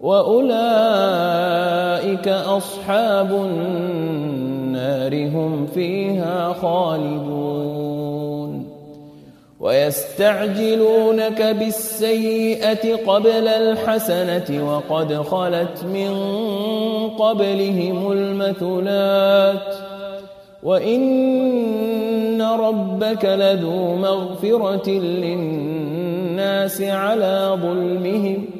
وأولئك أصحاب النار هم فيها خالدون. ويستعجلونك بالسيئة قبل الحسنة وقد خلت من قبلهم المثلات. وإن ربك لذو مغفرة للناس على ظلمهم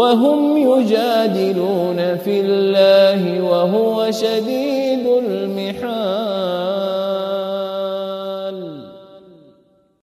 وهم يجادلون في الله وهو شديد المحال.